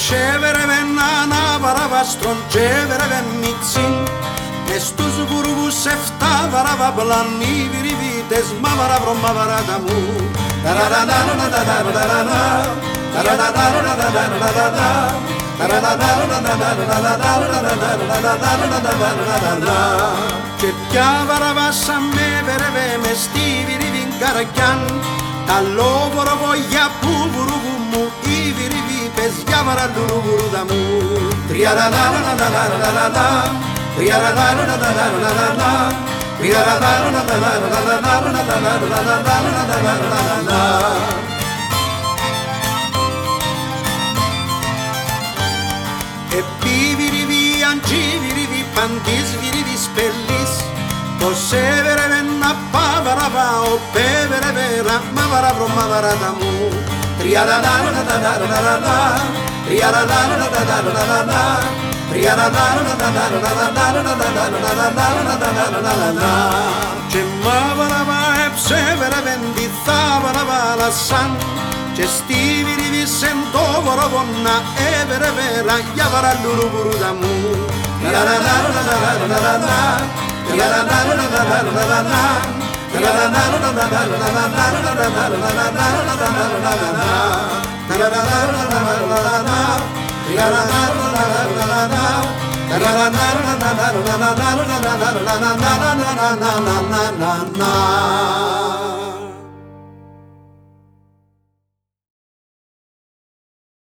Τσέβερε με να παραβαστρον, τσέβερε με μίτσιν Μες στους βουρβούς εφτά βαραβαπλανοί βυριβίτες μα βαραβρό μα βαράτα μου Και πια βαραβάσα με βερεβέ με στη βυριβίν καρακιάν Τα λόβορο βογιά που βουρβού μου οι βυριβίτες για βαραλουρουβουρούδα μου Τριαραλαλαλαλαλαλα Επίβηρηβη αντζίβηρηβη παντής βηρηβης πελής Πως έβερε να πάβαρα ο πέβερε βέρα μα βαραβρό μα βαράτα μου Τριαραλαλαλαλαλα Τριαραλαλαλαλαλα και μάβαρα εψέβερα βέντι θάβαρα βάλασαν και στη βυριβίσεν το βοροβόνα έβερε βέρα για βαραλουρουβουρούδα μου na na na na na